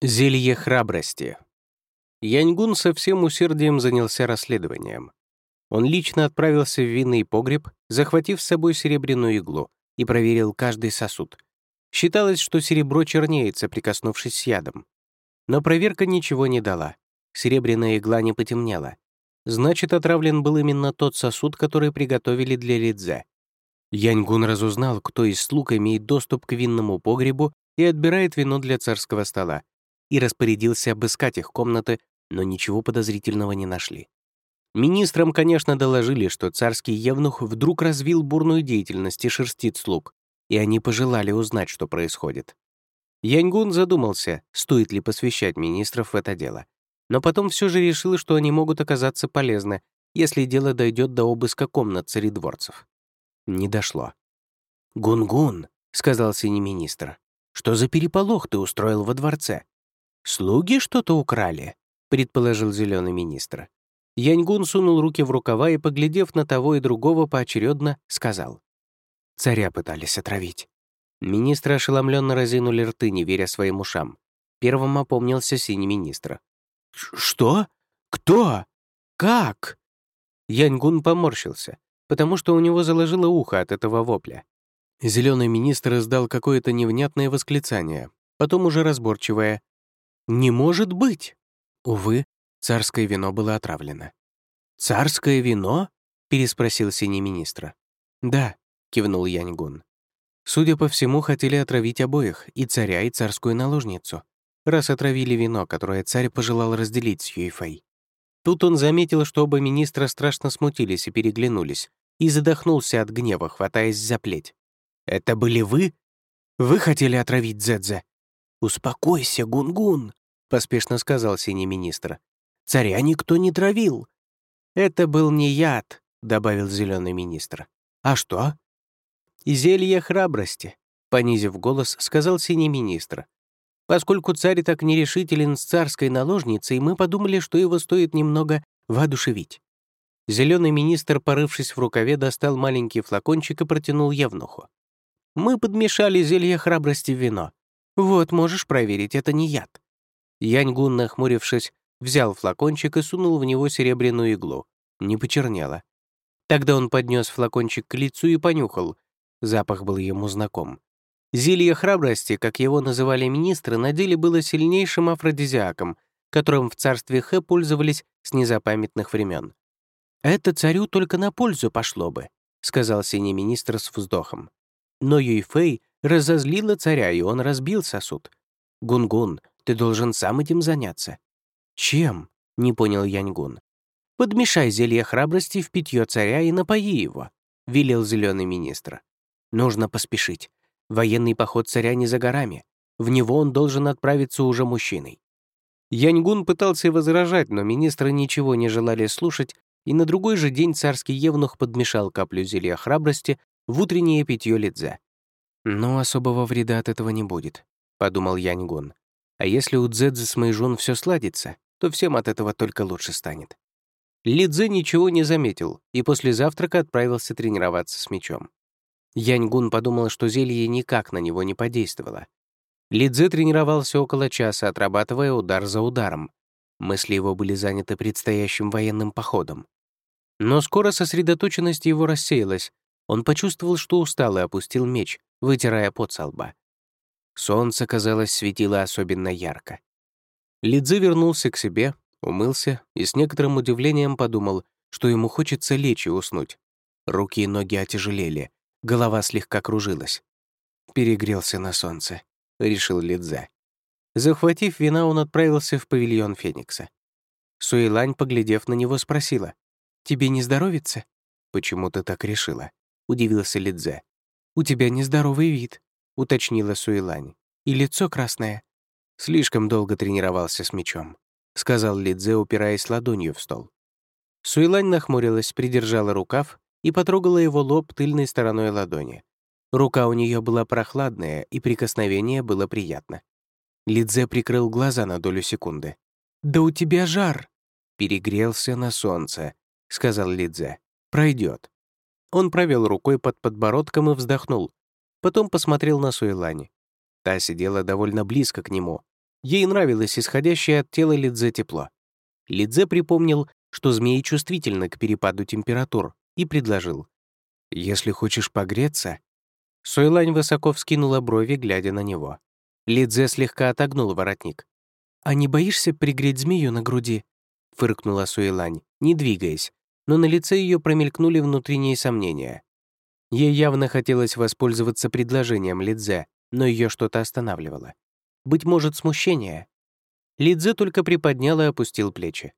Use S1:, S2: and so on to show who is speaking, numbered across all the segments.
S1: Зелье храбрости. Яньгун со всем усердием занялся расследованием. Он лично отправился в винный погреб, захватив с собой серебряную иглу, и проверил каждый сосуд. Считалось, что серебро чернеется, прикоснувшись с ядом. Но проверка ничего не дала. Серебряная игла не потемнела. Значит, отравлен был именно тот сосуд, который приготовили для Лидзе. Яньгун разузнал, кто из слуг имеет доступ к винному погребу и отбирает вино для царского стола, и распорядился обыскать их комнаты, но ничего подозрительного не нашли. Министрам, конечно, доложили, что царский евнух вдруг развил бурную деятельность и шерстит слуг, и они пожелали узнать, что происходит. Яньгун задумался, стоит ли посвящать министров в это дело. Но потом все же решил, что они могут оказаться полезны, если дело дойдет до обыска комнат царедворцев. Не дошло. «Гун-гун», — сказал синий министр, — «что за переполох ты устроил во дворце? «Слуги что-то украли», — предположил зеленый министр. Яньгун сунул руки в рукава и, поглядев на того и другого поочередно, сказал. «Царя пытались отравить». Министры ошеломленно разинули рты, не веря своим ушам. Первым опомнился синий министр. «Что? Кто? Как?» Яньгун поморщился, потому что у него заложило ухо от этого вопля. Зеленый министр издал какое-то невнятное восклицание, потом уже разборчивое «Не может быть!» Увы, царское вино было отравлено. «Царское вино?» — переспросил синий министра. «Да», — кивнул Яньгун. Судя по всему, хотели отравить обоих, и царя, и царскую наложницу, раз отравили вино, которое царь пожелал разделить с Юйфэй. Тут он заметил, что оба министра страшно смутились и переглянулись, и задохнулся от гнева, хватаясь за плеть. «Это были вы? Вы хотели отравить Дзэдзе?» «Успокойся, Гунгун», — поспешно сказал синий министр. «Царя никто не травил». «Это был не яд», — добавил зеленый министр. «А что?» «Зелье храбрости», — понизив голос, сказал синий министр. «Поскольку царь так нерешителен с царской наложницей, мы подумали, что его стоит немного воодушевить». Зеленый министр, порывшись в рукаве, достал маленький флакончик и протянул Евнуху. «Мы подмешали зелье храбрости в вино. Вот, можешь проверить, это не яд. Яньгун, нахмурившись, взял флакончик и сунул в него серебряную иглу. Не почернело. Тогда он поднес флакончик к лицу и понюхал. Запах был ему знаком. Зелье храбрости, как его называли министры, на деле было сильнейшим афродизиаком, которым в царстве Хэ пользовались с незапамятных времен. «Это царю только на пользу пошло бы», — сказал синий министр с вздохом. Но Юйфэй разозлила царя, и он разбил сосуд. Гунгун, ты должен сам этим заняться». «Чем?» — не понял Яньгун. «Подмешай зелье храбрости в питье царя и напои его», — велел зеленый министр. «Нужно поспешить. Военный поход царя не за горами. В него он должен отправиться уже мужчиной». Яньгун пытался возражать, но министры ничего не желали слушать, и на другой же день царский евнух подмешал каплю зелья храбрости в утреннее питье лидзе. «Но особого вреда от этого не будет», — подумал Яньгун. А если у Дзэдзе с Мэйжун все сладится, то всем от этого только лучше станет. Лидзе ничего не заметил и после завтрака отправился тренироваться с мечом. Яньгун подумал, что зелье никак на него не подействовало. Лидзе тренировался около часа, отрабатывая удар за ударом. Мысли его были заняты предстоящим военным походом. Но скоро сосредоточенность его рассеялась. Он почувствовал, что устал и опустил меч, вытирая пот со лба. Солнце, казалось, светило особенно ярко. Лидзе вернулся к себе, умылся и с некоторым удивлением подумал, что ему хочется лечь и уснуть. Руки и ноги отяжелели, голова слегка кружилась. «Перегрелся на солнце», — решил Лидзе. Захватив вина, он отправился в павильон Феникса. Суэлань, поглядев на него, спросила, «Тебе не здоровится?» «Почему ты так решила?» — удивился Лидзе. «У тебя нездоровый вид», уточнила Суэлань. «И лицо красное». «Слишком долго тренировался с мечом», — сказал Лидзе, упираясь ладонью в стол. Суэлань нахмурилась, придержала рукав и потрогала его лоб тыльной стороной ладони. Рука у нее была прохладная, и прикосновение было приятно. Лидзе прикрыл глаза на долю секунды. «Да у тебя жар!» «Перегрелся на солнце», — сказал Лидзе. «Пройдет». Он провел рукой под подбородком и вздохнул, Потом посмотрел на Суэлани. Та сидела довольно близко к нему. Ей нравилось исходящее от тела Лидзе тепло. Лидзе припомнил, что змеи чувствительны к перепаду температур, и предложил. «Если хочешь погреться...» Суэлань высоко вскинула брови, глядя на него. Лидзе слегка отогнул воротник. «А не боишься пригреть змею на груди?» — фыркнула Суэлань, не двигаясь, но на лице ее промелькнули внутренние сомнения. Ей явно хотелось воспользоваться предложением Лидзе, но ее что-то останавливало. Быть может, смущение. Лидзе только приподнял и опустил плечи.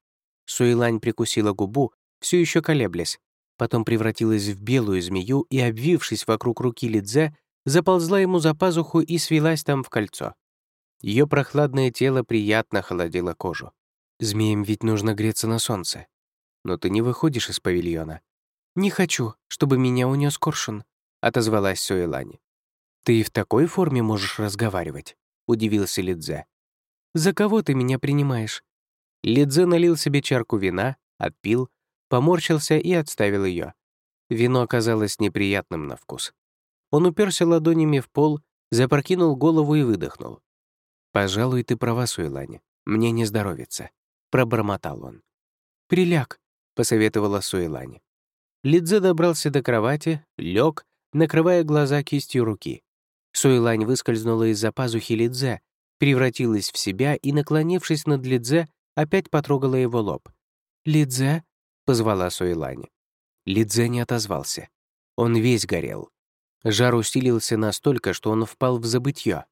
S1: Суэлань прикусила губу, все еще колеблясь, потом превратилась в белую змею и, обвившись вокруг руки Лидзе, заползла ему за пазуху и свелась там в кольцо. Ее прохладное тело приятно холодило кожу. Змеям ведь нужно греться на солнце. Но ты не выходишь из павильона. «Не хочу, чтобы меня унес коршун», — отозвалась Суэлань. «Ты и в такой форме можешь разговаривать», — удивился Лидзе. «За кого ты меня принимаешь?» Лидзе налил себе чарку вина, отпил, поморщился и отставил ее. Вино оказалось неприятным на вкус. Он уперся ладонями в пол, запрокинул голову и выдохнул. «Пожалуй, ты права, Суэлань. Мне не здоровится», — пробормотал он. «Приляг», — посоветовала Суэлань. Лидзе добрался до кровати, лег, накрывая глаза кистью руки. Суэлань выскользнула из-за пазухи Лидзе, превратилась в себя и, наклонившись над Лидзе, опять потрогала его лоб. «Лидзе?» — позвала Суэлань. Лидзе не отозвался. Он весь горел. Жар усилился настолько, что он впал в забытье.